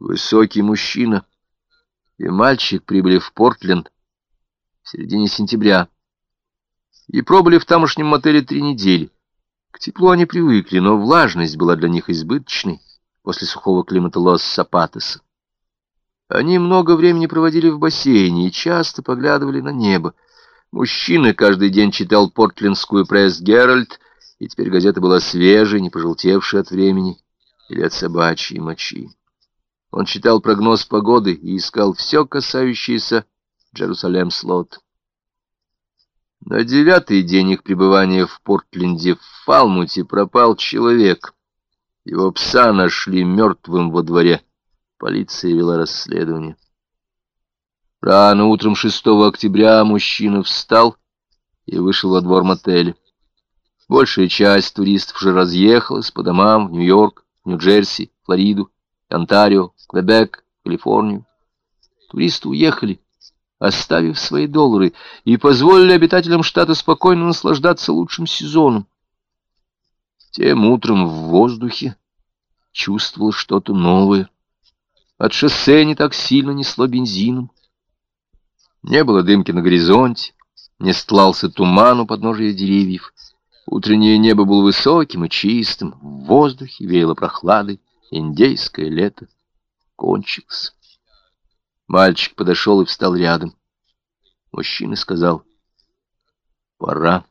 Высокий мужчина и мальчик прибыли в Портленд в середине сентября и пробыли в тамошнем мотеле три недели. К теплу они привыкли, но влажность была для них избыточной после сухого климата Лос-Сапатеса. Они много времени проводили в бассейне и часто поглядывали на небо. Мужчина каждый день читал портлендскую пресс-Геральт, и теперь газета была свежей, не пожелтевшей от времени или от собачьей мочи. Он читал прогноз погоды и искал все, касающееся Джерусалем-Слот. На девятый день их пребывания в Портленде в Фалмуте пропал человек. Его пса нашли мертвым во дворе. Полиция вела расследование. Рано утром 6 октября мужчина встал и вышел во двор мотеля. Большая часть туристов уже разъехалась по домам в Нью-Йорк, Нью-Джерси, Флориду, Онтарио, Квебек, Калифорнию. Туристы уехали, оставив свои доллары, и позволили обитателям штата спокойно наслаждаться лучшим сезоном. Тем утром в воздухе чувствовал что-то новое. От шоссе не так сильно несло бензином. Не было дымки на горизонте, не стлался туман у подножия деревьев. Утреннее небо было высоким и чистым, в воздухе веяло прохладой, индейское лето кончилось. Мальчик подошел и встал рядом. Мужчина сказал, «Пора».